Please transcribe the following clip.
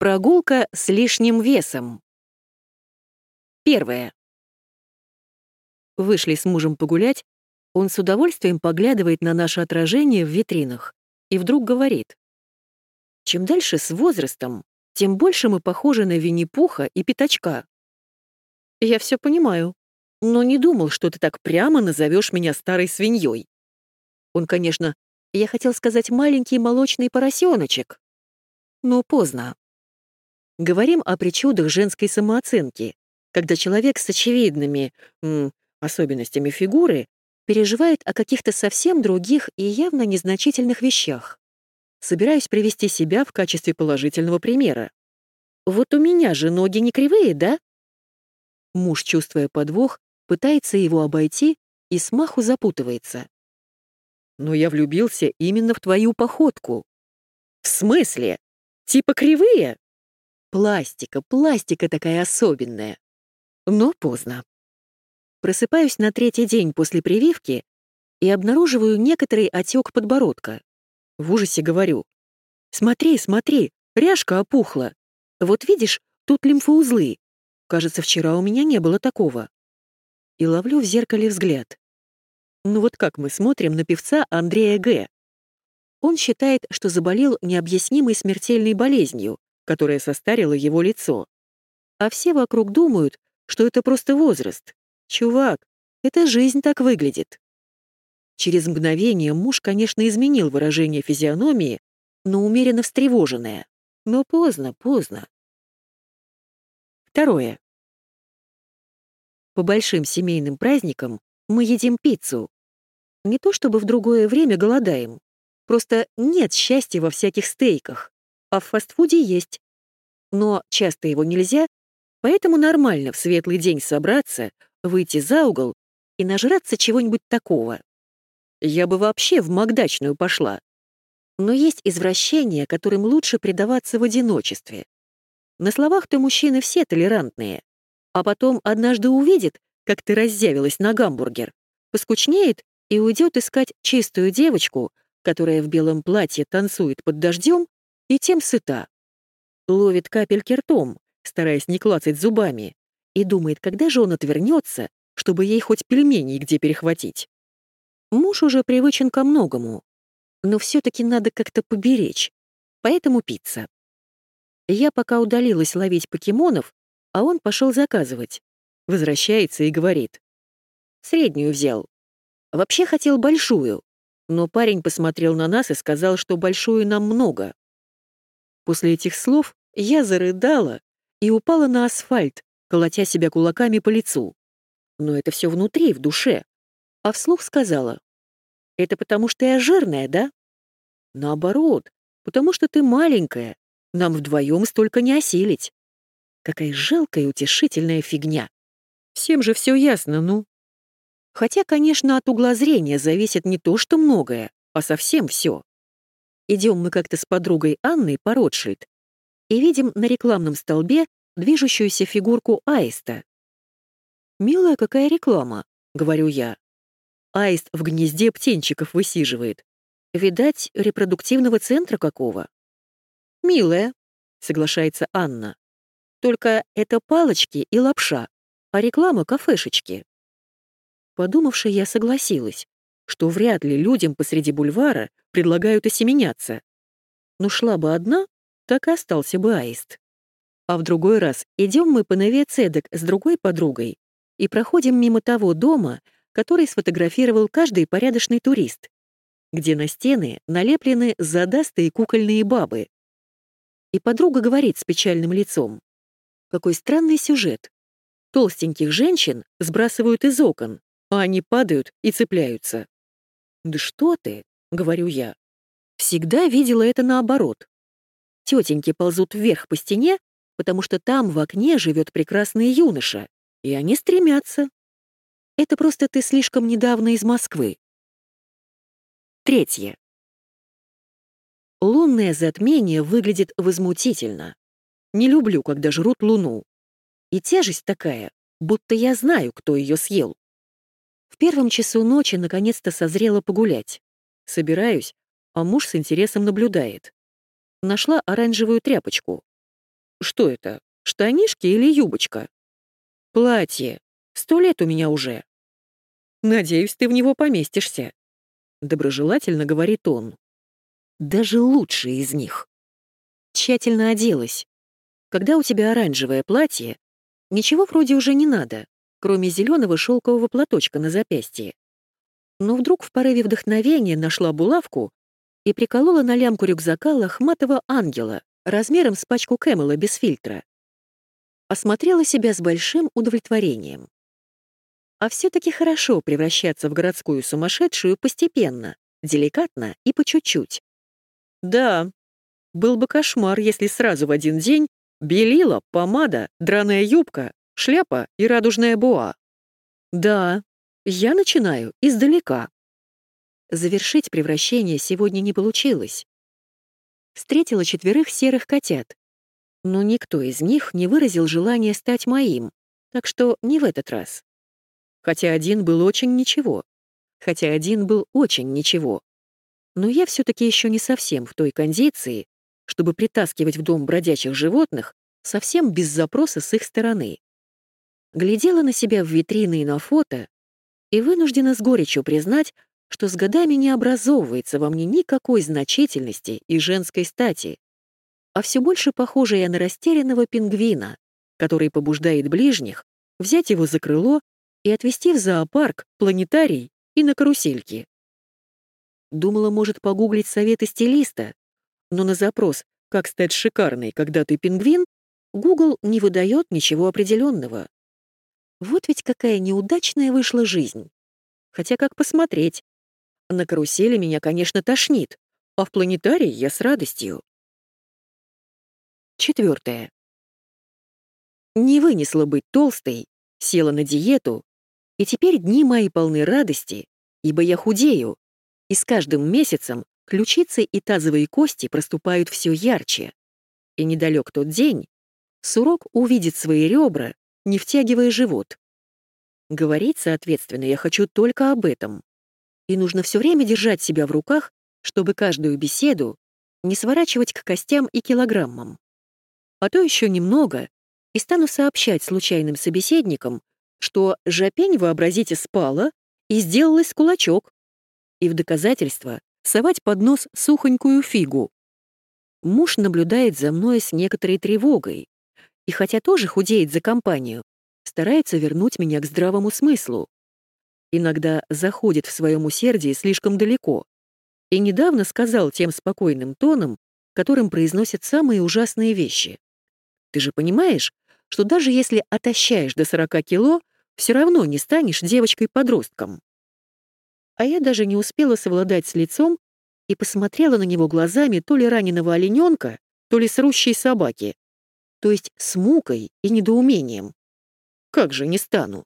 Прогулка с лишним весом. Первое. Вышли с мужем погулять, он с удовольствием поглядывает на наше отражение в витринах и вдруг говорит. Чем дальше с возрастом, тем больше мы похожи на Винни-Пуха и Пятачка. Я все понимаю, но не думал, что ты так прямо назовешь меня старой свиньей. Он, конечно, я хотел сказать маленький молочный поросеночек. Но поздно. Говорим о причудах женской самооценки, когда человек с очевидными м, особенностями фигуры переживает о каких-то совсем других и явно незначительных вещах. Собираюсь привести себя в качестве положительного примера. Вот у меня же ноги не кривые, да? Муж, чувствуя подвох, пытается его обойти и смаху запутывается. Но я влюбился именно в твою походку. В смысле? Типа кривые? Пластика, пластика такая особенная. Но поздно. Просыпаюсь на третий день после прививки и обнаруживаю некоторый отек подбородка. В ужасе говорю. «Смотри, смотри, ряжка опухла. Вот видишь, тут лимфоузлы. Кажется, вчера у меня не было такого». И ловлю в зеркале взгляд. Ну вот как мы смотрим на певца Андрея Г. Он считает, что заболел необъяснимой смертельной болезнью, которая состарила его лицо. А все вокруг думают, что это просто возраст. Чувак, это жизнь так выглядит. Через мгновение муж, конечно, изменил выражение физиономии, но умеренно встревоженное. Но поздно, поздно. Второе. По большим семейным праздникам мы едим пиццу. Не то чтобы в другое время голодаем. Просто нет счастья во всяких стейках а в фастфуде есть. Но часто его нельзя, поэтому нормально в светлый день собраться, выйти за угол и нажраться чего-нибудь такого. Я бы вообще в Макдачную пошла. Но есть извращения, которым лучше предаваться в одиночестве. На словах-то мужчины все толерантные, а потом однажды увидит, как ты раззявилась на гамбургер, поскучнеет и уйдет искать чистую девочку, которая в белом платье танцует под дождем и тем сыта. Ловит капельки ртом, стараясь не клацать зубами, и думает, когда же он отвернется, чтобы ей хоть пельменей где перехватить. Муж уже привычен ко многому, но все-таки надо как-то поберечь, поэтому пицца. Я пока удалилась ловить покемонов, а он пошел заказывать. Возвращается и говорит. Среднюю взял. Вообще хотел большую, но парень посмотрел на нас и сказал, что большую нам много. После этих слов я зарыдала и упала на асфальт, колотя себя кулаками по лицу. Но это все внутри, в душе. А вслух сказала. «Это потому что я жирная, да?» «Наоборот, потому что ты маленькая. Нам вдвоем столько не осилить». Какая жалкая утешительная фигня. Всем же все ясно, ну. Хотя, конечно, от угла зрения зависит не то, что многое, а совсем все. Идем мы как-то с подругой Анной по Ротшильд и видим на рекламном столбе движущуюся фигурку аиста. «Милая какая реклама», — говорю я. Аист в гнезде птенчиков высиживает. Видать, репродуктивного центра какого. «Милая», — соглашается Анна. «Только это палочки и лапша, а реклама — кафешечки». Подумавши, я согласилась что вряд ли людям посреди бульвара предлагают осеменяться. Но шла бы одна, так и остался бы аист. А в другой раз идем мы по Неве Цедек с другой подругой и проходим мимо того дома, который сфотографировал каждый порядочный турист, где на стены налеплены задастые кукольные бабы. И подруга говорит с печальным лицом. Какой странный сюжет. Толстеньких женщин сбрасывают из окон, а они падают и цепляются. «Да что ты?» — говорю я. Всегда видела это наоборот. Тетеньки ползут вверх по стене, потому что там в окне живет прекрасный юноша, и они стремятся. Это просто ты слишком недавно из Москвы. Третье. Лунное затмение выглядит возмутительно. Не люблю, когда жрут луну. И тяжесть такая, будто я знаю, кто ее съел. Первом часу ночи наконец-то созрела погулять. Собираюсь, а муж с интересом наблюдает. Нашла оранжевую тряпочку. Что это, штанишки или юбочка? Платье. Сто лет у меня уже. Надеюсь, ты в него поместишься. Доброжелательно говорит он. Даже лучшие из них. Тщательно оделась. Когда у тебя оранжевое платье, ничего вроде уже не надо, кроме зеленого шелкового платочка на запястье. Но вдруг в порыве вдохновения нашла булавку и приколола на лямку рюкзака лохматого ангела размером с пачку Кэмела без фильтра. Осмотрела себя с большим удовлетворением. А все-таки хорошо превращаться в городскую сумасшедшую постепенно, деликатно и по чуть-чуть. Да, был бы кошмар, если сразу в один день белила, помада, драная юбка, шляпа и радужная буа. Да, я начинаю издалека. Завершить превращение сегодня не получилось. Встретила четверых серых котят. Но никто из них не выразил желания стать моим, так что не в этот раз. Хотя один был очень ничего. Хотя один был очень ничего. Но я все-таки еще не совсем в той кондиции, чтобы притаскивать в дом бродячих животных совсем без запроса с их стороны. Глядела на себя в витрины и на фото и вынуждена с горечью признать, что с годами не образовывается во мне никакой значительности и женской стати, а все больше похожа я на растерянного пингвина, который побуждает ближних взять его за крыло и отвезти в зоопарк, планетарий и на карусельки. Думала, может погуглить советы стилиста, но на запрос «Как стать шикарной, когда ты пингвин?» Google не выдает ничего определенного. Вот ведь какая неудачная вышла жизнь. Хотя как посмотреть, на карусели меня, конечно, тошнит, а в планетарии я с радостью. Четвертое. Не вынесла быть толстой, села на диету, и теперь дни мои полны радости, ибо я худею, и с каждым месяцем ключицы и тазовые кости проступают все ярче. И недалек тот день, сурок увидит свои ребра, не втягивая живот. Говорить, соответственно, я хочу только об этом и нужно все время держать себя в руках, чтобы каждую беседу не сворачивать к костям и килограммам. А то еще немного, и стану сообщать случайным собеседникам, что жопень, вообразите, спала и сделалась кулачок, и в доказательство совать под нос сухонькую фигу. Муж наблюдает за мной с некоторой тревогой, и хотя тоже худеет за компанию, старается вернуть меня к здравому смыслу иногда заходит в своем усердии слишком далеко, и недавно сказал тем спокойным тоном, которым произносят самые ужасные вещи. «Ты же понимаешь, что даже если отощаешь до 40 кило, все равно не станешь девочкой-подростком». А я даже не успела совладать с лицом и посмотрела на него глазами то ли раненого олененка, то ли срущей собаки, то есть с мукой и недоумением. Как же не стану?